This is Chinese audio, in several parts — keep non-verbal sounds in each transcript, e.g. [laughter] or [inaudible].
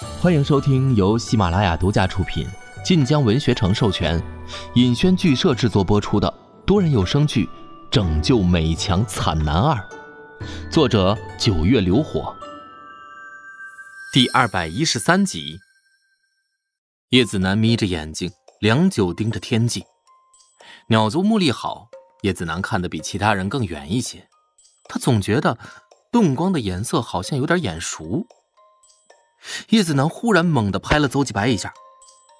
欢迎收听由喜马拉雅独家出品、晋江文学城授权、尹轩剧社制作播出的多人有声剧《拯救美强惨男二》，作者九月流火，第二百一十三集。叶子楠眯着眼睛，良久盯着天际。鸟族目力好，叶子楠看得比其他人更远一些。他总觉得盾光的颜色好像有点眼熟。叶子楠忽然猛地拍了邹继白一下，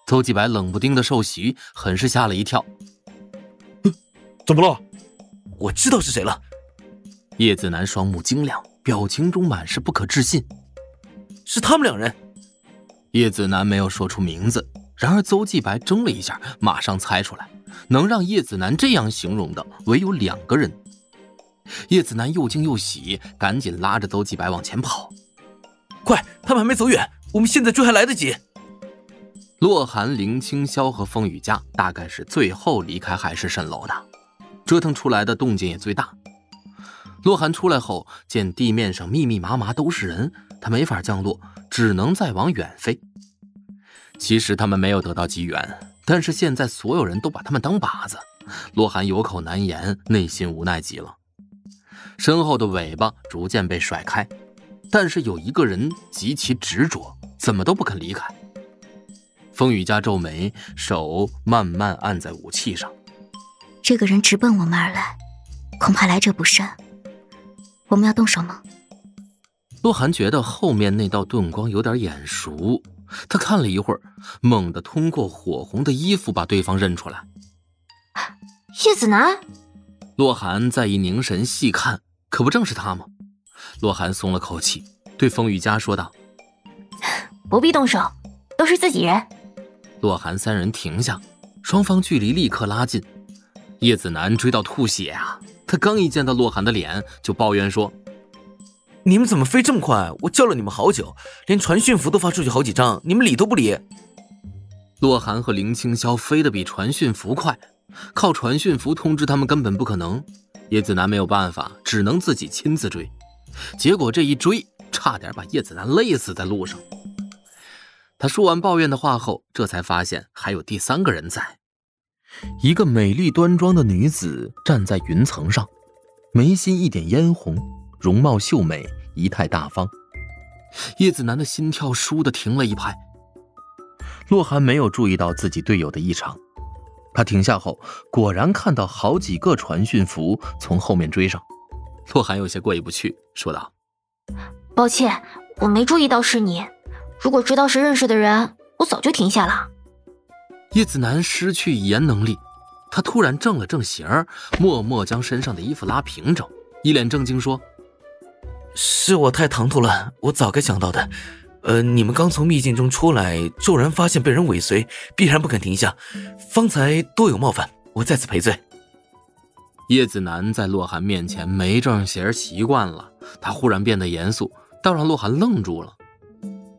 邹继白冷不丁的受袭，很是吓了一跳。怎么了？我知道是谁了。叶子楠双目晶亮，表情中满是不可置信。是他们两人。叶子楠没有说出名字，然而邹继白怔了一下，马上猜出来，能让叶子楠这样形容的唯有两个人。叶子楠又惊又喜，赶紧拉着邹继白往前跑。快，他们还没走远，我们现在追还来得及。洛寒、林清霄和风雨佳大概是最后离开海市蜃楼的，折腾出来的动静也最大。洛寒出来后，见地面上密密麻麻都是人，他没法降落，只能再往远飞。其实他们没有得到机缘，但是现在所有人都把他们当靶子，洛寒有口难言，内心无奈极了。身后的尾巴逐渐被甩开，但是有一个人极其执着，怎么都不肯离开。风雨家皱眉，手慢慢按在武器上。这个人直奔我们而来，恐怕来者不善。我们要动手吗？洛寒觉得后面那道盾光有点眼熟，他看了一会儿，猛地通过火红的衣服把对方认出来。叶子楠。洛寒再一凝神细看。可不正是他吗？洛寒松了口气，对风雨佳说道：“不必动手，都是自己人。”洛寒三人停下，双方距离立刻拉近。叶子楠追到吐血啊！他刚一见到洛寒的脸，就抱怨说：“你们怎么飞这么快？我叫了你们好久，连传讯符都发出去好几张，你们理都不理。”洛寒和林清霄飞得比传讯符快，靠传讯符通知他们根本不可能。叶子楠没有办法，只能自己亲自追。结果这一追，差点把叶子楠累死在路上。他说完抱怨的话后，这才发现还有第三个人在。一个美丽端庄的女子站在云层上，眉心一点嫣红，容貌秀美，仪态大方。叶子楠的心跳倏地停了一拍。洛寒没有注意到自己队友的异常。他停下后，果然看到好几个传讯符从后面追上。洛寒有些过意不去，说道：“抱歉，我没注意到是你。如果知道是认识的人，我早就停下了。”叶子楠失去语言能力，他突然正了正形儿，默默将身上的衣服拉平整，一脸正经说：“是我太唐突了，我早该想到的。”呃，你们刚从秘境中出来，骤然发现被人尾随，必然不肯停下，方才多有冒犯，我在此赔罪。叶子楠在洛寒面前没正形习惯了，他忽然变得严肃，倒让洛寒愣住了。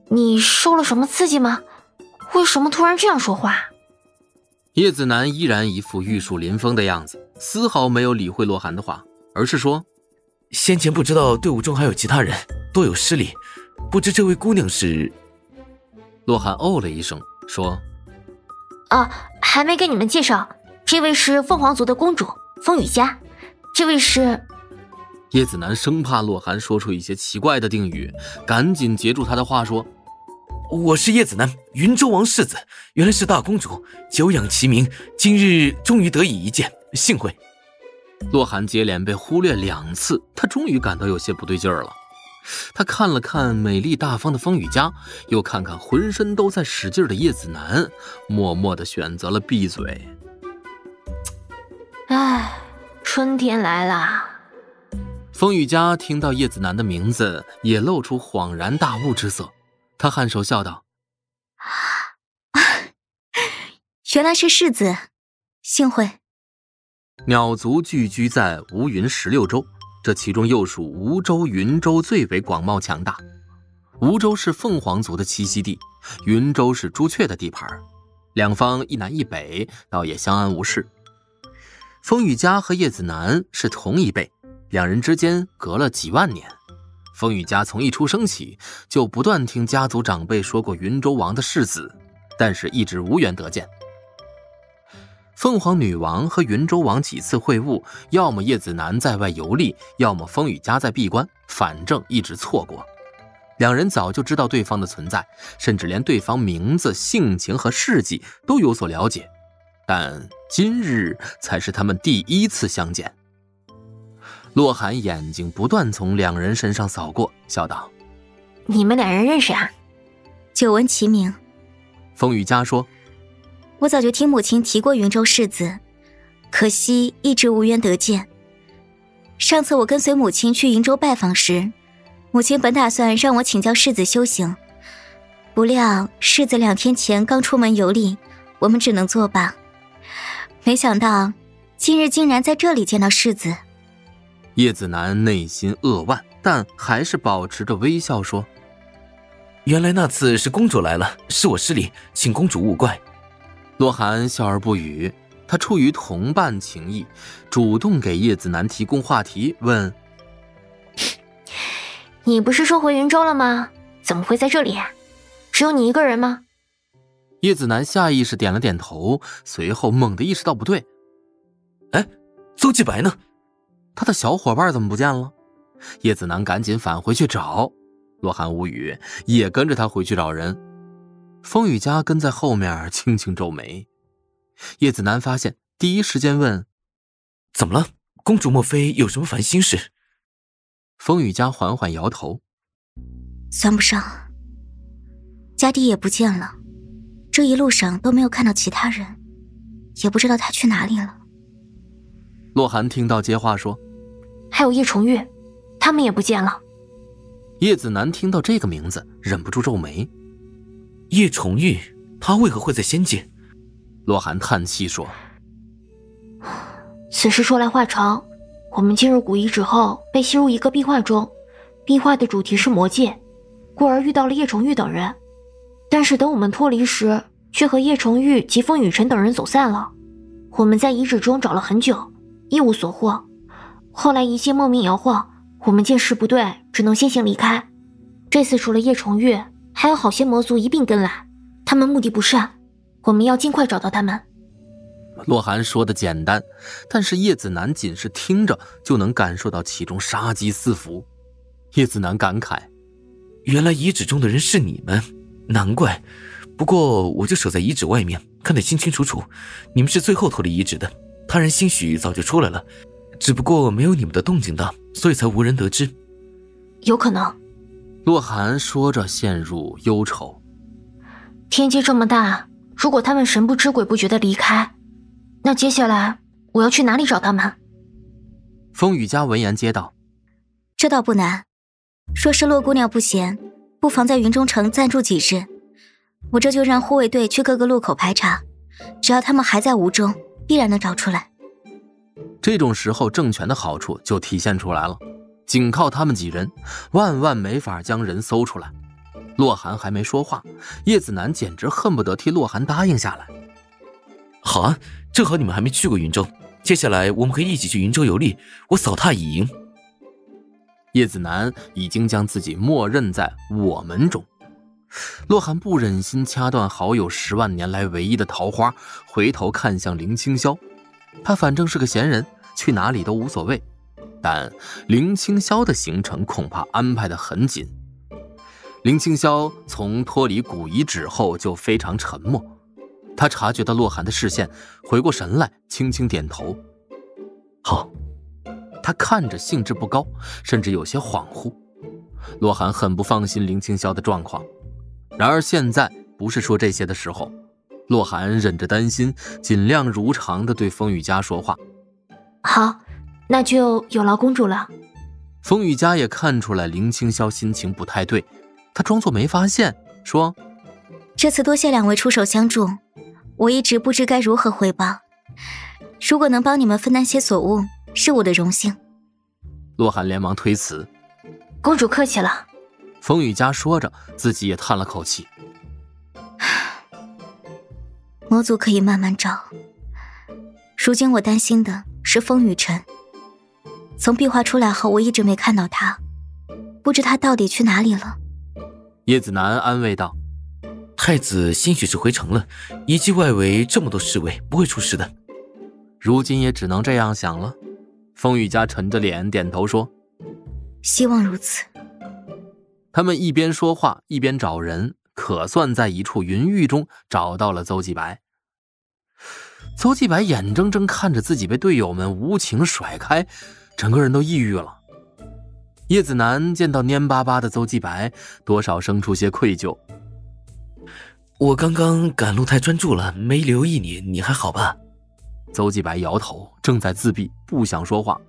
你受了什么刺激吗？为什么突然这样说话？叶子楠依然一副玉树临风的样子，丝毫没有理会洛寒的话，而是说：“先前不知道队伍中还有其他人，多有失礼。”不知这位姑娘是？洛寒哦了一声，说：“啊，还没给你们介绍，这位是凤凰族的公主风雨佳，这位是……”叶子楠生怕洛寒说出一些奇怪的定语，赶紧截住他的话说：“我是叶子楠，云州王世子，原来是大公主，久仰其名，今日终于得以一见，幸会。”洛寒接连被忽略两次，他终于感到有些不对劲儿了。他看了看美丽大方的风雨佳，又看看浑身都在使劲的叶子楠，默默的选择了闭嘴。唉，春天来了。风雨家听到叶子楠的名字，也露出恍然大悟之色。他颔首笑道：“ [laughs] 原来是世子，幸会。”鸟族聚居在吴云十六州。这其中又属吴州、云州最为广袤强大。梧州是凤凰族的栖息地，云州是朱雀的地盘，两方一南一北，倒也相安无事。风雨家和叶子楠是同一辈，两人之间隔了几万年，风雨家从一出生起就不断听家族长辈说过云州王的世子，但是一直无缘得见。凤凰女王和云州王几次会晤，要么叶子楠在外游历，要么风雨家在闭关，反正一直错过。两人早就知道对方的存在，甚至连对方名字、性情和事迹都有所了解，但今日才是他们第一次相见。洛寒眼睛不断从两人身上扫过，笑道：“你们两人认识啊？”久闻其名。风雨佳说。我早就听母亲提过云州世子，可惜一直无缘得见。上次我跟随母亲去云州拜访时，母亲本打算让我请教世子修行，不料世子两天前刚出门游历，我们只能作罢。没想到今日竟然在这里见到世子。叶子楠内心扼腕，但还是保持着微笑说：“原来那次是公主来了，是我失礼，请公主勿怪。”洛寒笑而不语，他出于同伴情谊，主动给叶子楠提供话题，问：“你不是说回云州了吗？怎么会在这里？只有你一个人吗？”叶子楠下意识点了点头，随后猛地意识到不对：“哎，邹继白呢？他的小伙伴怎么不见了？”叶子楠赶紧返回去找，洛寒无语，也跟着他回去找人。风雨家跟在后面，轻轻皱眉。叶子楠发现，第一时间问：“怎么了？公主莫非有什么烦心事？”风雨家缓缓摇头：“算不上。家弟也不见了，这一路上都没有看到其他人，也不知道他去哪里了。”洛寒听到接话说：“还有叶崇玉，他们也不见了。”叶子楠听到这个名字，忍不住皱眉。叶崇玉，他为何会在仙界？洛寒叹气说：“此事说来话长。我们进入古遗址后，被吸入一个壁画中，壁画的主题是魔界，故而遇到了叶崇玉等人。但是等我们脱离时，却和叶重玉及风雨辰等人走散了。我们在遗址中找了很久，一无所获。后来一切莫名摇晃，我们见势不对，只能先行离开。这次除了叶崇玉。”还有好些魔族一并跟来，他们目的不善，我们要尽快找到他们。洛寒说的简单，但是叶子楠仅是听着就能感受到其中杀机四伏。叶子楠感慨：“原来遗址中的人是你们，难怪。不过我就守在遗址外面，看得清清楚楚。你们是最后脱离遗址的，他人兴许早就出来了，只不过没有你们的动静大，所以才无人得知。有可能。”洛寒说着，陷入忧愁。天界这么大，如果他们神不知鬼不觉的离开，那接下来我要去哪里找他们？风雨家闻言接道：“这倒不难。若是洛姑娘不闲，不妨在云中城暂住几日，我这就让护卫队去各个路口排查，只要他们还在吴中，必然能找出来。”这种时候，政权的好处就体现出来了。仅靠他们几人，万万没法将人搜出来。洛寒还没说话，叶子楠简直恨不得替洛寒答应下来。好啊，正好你们还没去过云州，接下来我们可以一起去云州游历，我扫榻已营。叶子楠已经将自己默认在我们中。洛寒不忍心掐断好友十万年来唯一的桃花，回头看向林清霄，他反正是个闲人，去哪里都无所谓。但林清霄的行程恐怕安排的很紧。林清霄从脱离古遗址后就非常沉默，他察觉到洛寒的视线，回过神来，轻轻点头：“好。”他看着兴致不高，甚至有些恍惚。洛寒很不放心林清霄的状况，然而现在不是说这些的时候。洛寒忍着担心，尽量如常的对风雨家说话：“好。”那就有劳公主了。风雨家也看出来林清霄心情不太对，他装作没发现，说：“这次多谢两位出手相助，我一直不知该如何回报。如果能帮你们分担些所务，是我的荣幸。”洛寒连忙推辞：“公主客气了。”风雨家说着，自己也叹了口气：“魔族可以慢慢找，如今我担心的是风雨尘。”从壁画出来后，我一直没看到他。不知他到底去哪里了。叶子楠安慰道：“太子兴许是回城了，遗迹外围这么多侍卫，不会出事的。如今也只能这样想了。”风雨家沉着脸点头说：“希望如此。”他们一边说话一边找人，可算在一处云域中找到了邹继白。邹继白眼睁睁看着自己被队友们无情甩开，整个人都抑郁了。叶子楠见到蔫巴巴的邹继白，多少生出些愧疚。我刚刚赶路太专注了，没留意你，你还好吧？邹继白摇头，正在自闭，不想说话。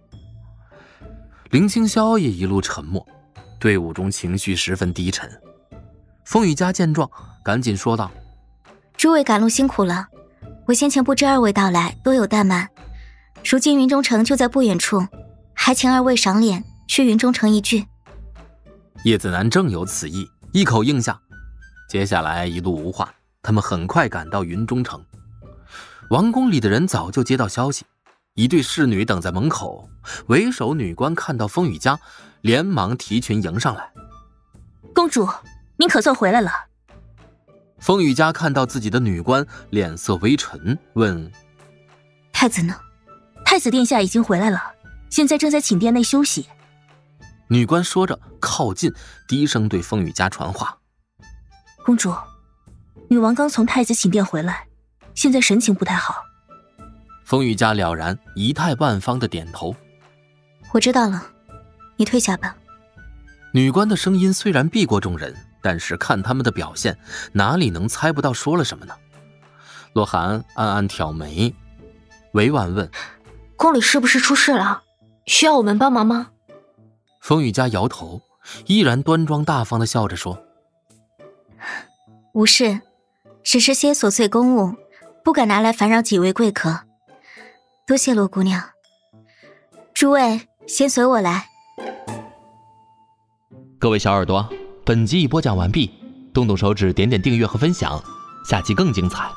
林青霄也一路沉默，队伍中情绪十分低沉。风雨家见状，赶紧说道：“诸位赶路辛苦了。”我先前不知二位到来，多有怠慢。如今云中城就在不远处，还请二位赏脸去云中城一聚。叶子楠正有此意，一口应下。接下来一路无话，他们很快赶到云中城。王宫里的人早就接到消息，一对侍女等在门口。为首女官看到风雨家，连忙提裙迎上来：“公主，您可算回来了。”风雨家看到自己的女官，脸色微沉，问：“太子呢？”“太子殿下已经回来了，现在正在寝殿内休息。”女官说着，靠近，低声对风雨家传话：“公主，女王刚从太子寝殿回来，现在神情不太好。”风雨家了然，仪态万方的点头：“我知道了，你退下吧。”女官的声音虽然避过众人。但是看他们的表现，哪里能猜不到说了什么呢？洛寒暗暗挑眉，委婉问：“宫里是不是出事了？需要我们帮忙吗？”风雨家摇头，依然端庄大方的笑着说：“无事，只是些琐碎公务，不敢拿来烦扰几位贵客。多谢罗姑娘。诸位先随我来。”各位小耳朵。本集已播讲完毕，动动手指，点点订阅和分享，下集更精彩。